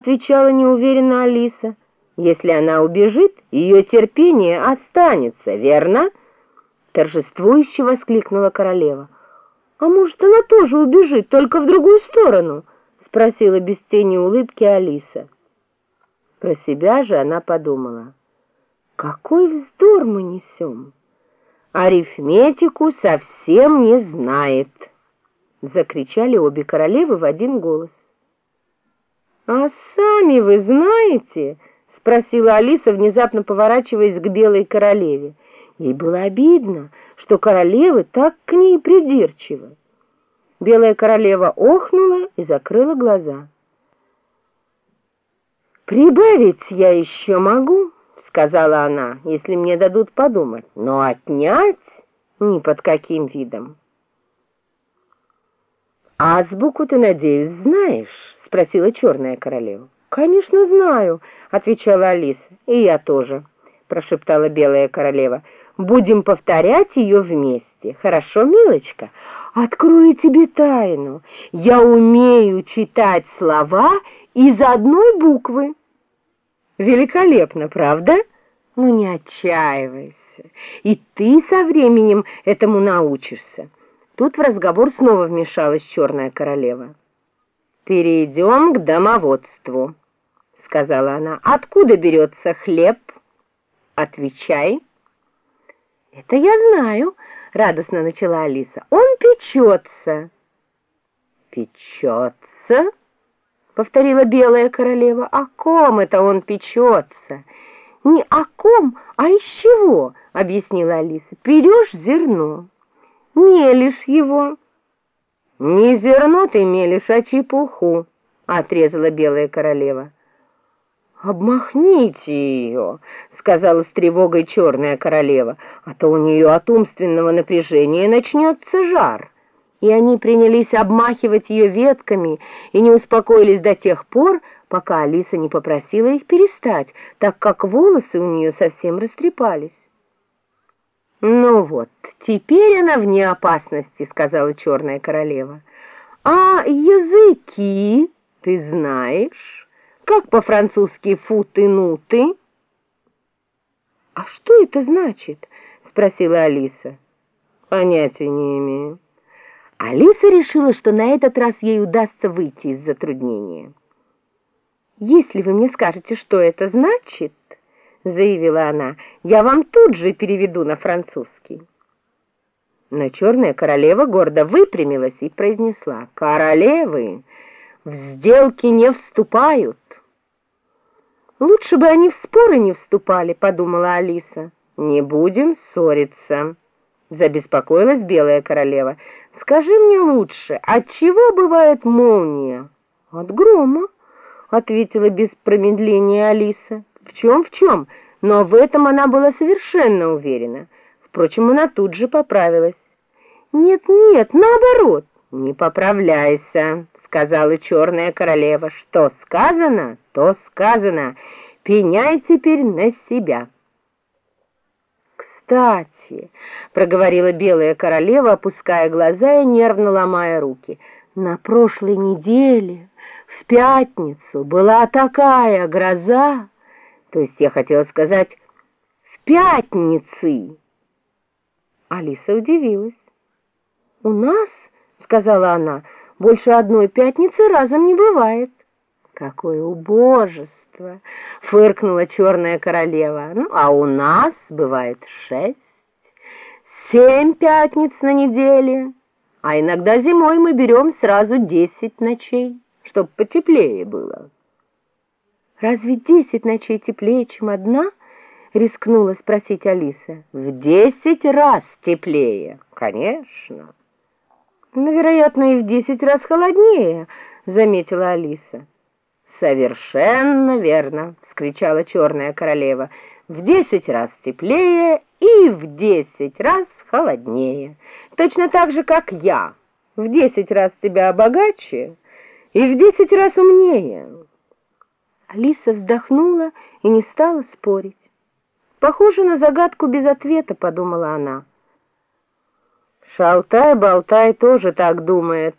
отвечала неуверенно Алиса. Если она убежит, ее терпение останется, верно? Торжествующе воскликнула королева. А может, она тоже убежит, только в другую сторону? Спросила без тени улыбки Алиса. Про себя же она подумала. Какой вздор мы несем! Арифметику совсем не знает! Закричали обе королевы в один голос. «А сами вы знаете?» — спросила Алиса, внезапно поворачиваясь к белой королеве. Ей было обидно, что королевы так к ней придирчивы. Белая королева охнула и закрыла глаза. «Прибавить я еще могу», — сказала она, — «если мне дадут подумать, но отнять ни под каким видом». «Азбуку ты, надеюсь, знаешь?» Спросила черная королева. «Конечно знаю», — отвечала Алиса. «И я тоже», — прошептала белая королева. «Будем повторять ее вместе. Хорошо, милочка? Открою тебе тайну. Я умею читать слова из одной буквы». «Великолепно, правда?» «Ну, не отчаивайся. И ты со временем этому научишься». Тут в разговор снова вмешалась черная королева. «Перейдем к домоводству», — сказала она. «Откуда берется хлеб? Отвечай». «Это я знаю», — радостно начала Алиса. «Он печется». «Печется?» — повторила белая королева. «О ком это он печется?» «Не о ком, а из чего?» — объяснила Алиса. «Берешь зерно, мелешь его». «Не зерно ты мелешь, а чепуху», — отрезала белая королева. «Обмахните ее», — сказала с тревогой черная королева, «а то у нее от умственного напряжения начнется жар». И они принялись обмахивать ее ветками и не успокоились до тех пор, пока Алиса не попросила их перестать, так как волосы у нее совсем растрепались. «Ну вот, теперь она вне опасности», — сказала черная королева. «А языки ты знаешь? Как по-французски футы-нуты?» «А что это значит?» — спросила Алиса. «Понятия не имею». Алиса решила, что на этот раз ей удастся выйти из затруднения. «Если вы мне скажете, что это значит...» — заявила она, — «я вам тут же переведу на французский». Но черная королева гордо выпрямилась и произнесла, «Королевы в сделки не вступают». «Лучше бы они в споры не вступали», — подумала Алиса. «Не будем ссориться», — забеспокоилась белая королева. «Скажи мне лучше, от чего бывает молния?» «От грома», — ответила без промедления Алиса. В чем, в чем, но в этом она была совершенно уверена. Впрочем, она тут же поправилась. «Нет, нет, наоборот, не поправляйся», — сказала черная королева. «Что сказано, то сказано. Пеняй теперь на себя». «Кстати», — проговорила белая королева, опуская глаза и нервно ломая руки, — «на прошлой неделе, в пятницу, была такая гроза, то есть я хотела сказать «в пятницы». Алиса удивилась. «У нас, — сказала она, — больше одной пятницы разом не бывает». «Какое убожество!» — фыркнула черная королева. «Ну, а у нас бывает шесть, семь пятниц на неделе, а иногда зимой мы берем сразу десять ночей, чтоб потеплее было». «Разве десять ночей теплее, чем одна?» — рискнула спросить Алиса. «В десять раз теплее, конечно». «Но, вероятно, и в десять раз холоднее», — заметила Алиса. «Совершенно верно!» — скричала черная королева. «В десять раз теплее и в десять раз холоднее. Точно так же, как я. В десять раз тебя богаче и в десять раз умнее». Алиса вздохнула и не стала спорить. «Похоже на загадку без ответа», — подумала она. «Шалтай-болтай тоже так думает»,